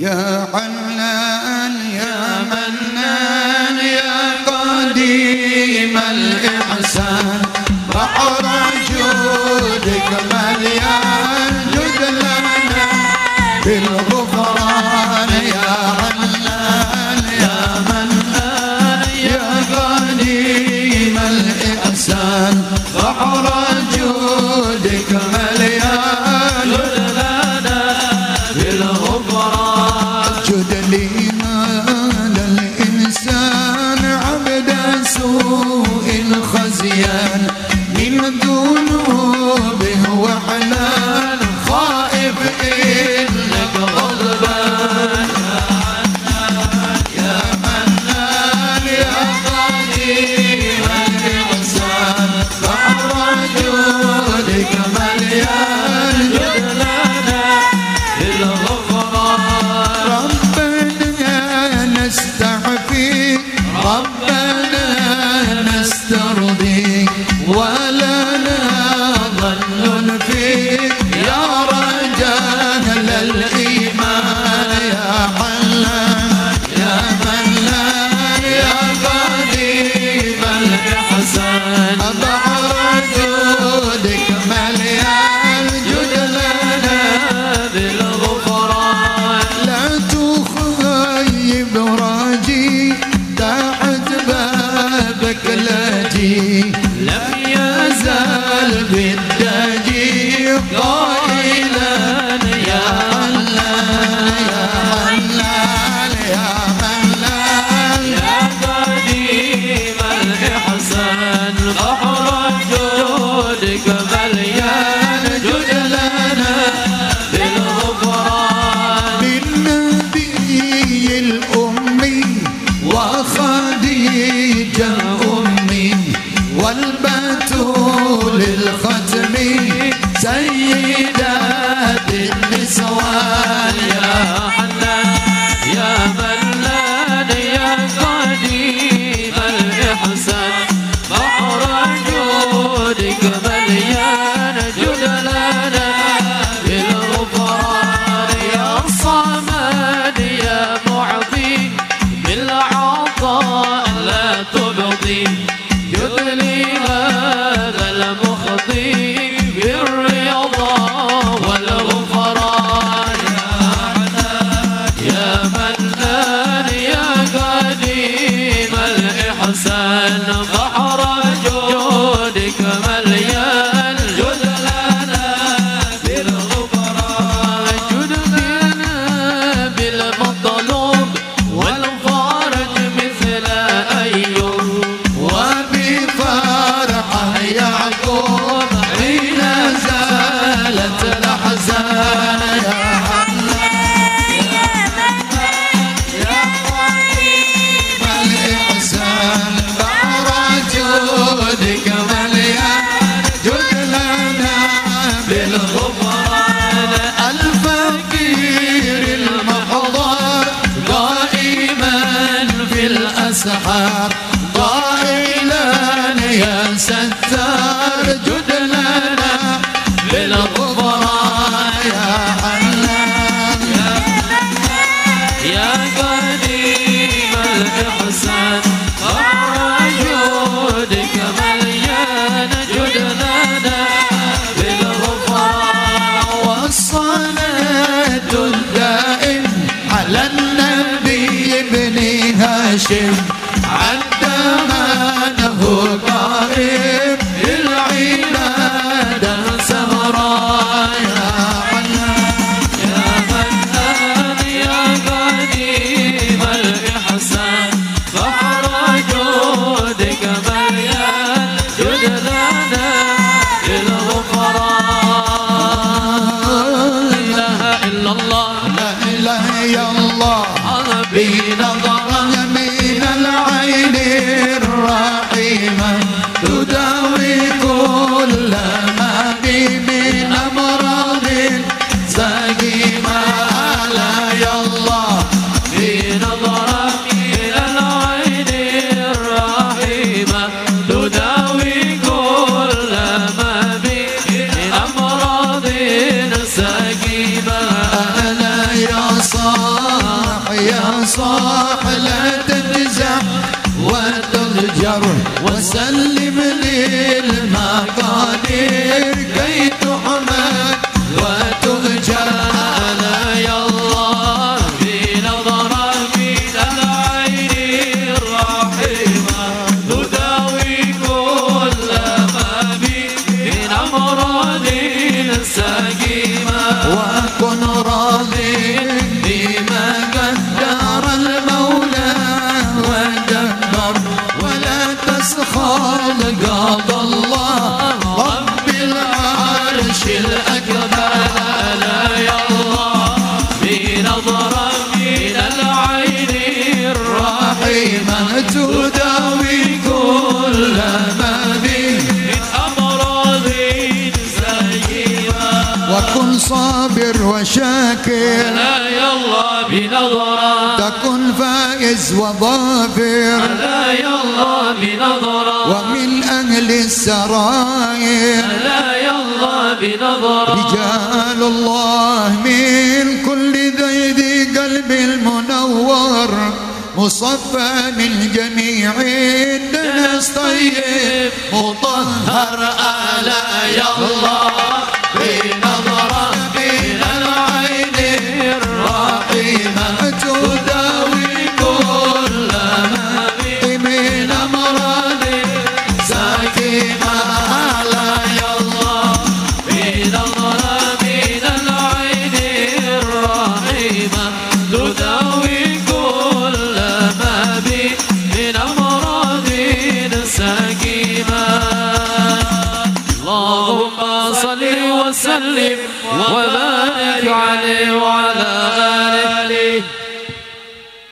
يا حنان يا منان الدائم على النبي ابن هاشم. وتضجر وسلم للمقادير. وكن صابر وشاكر. لا يلا بنظرة. تكن فائز وظافر. لا يلا بنظرة. ومن أهل السراير لا يلا بنظرة. رجال الله من كل ذي قلب المنور. مصفى من جميع الناس طيب. مطهر آلا يا الله. وبارك عليه وعلى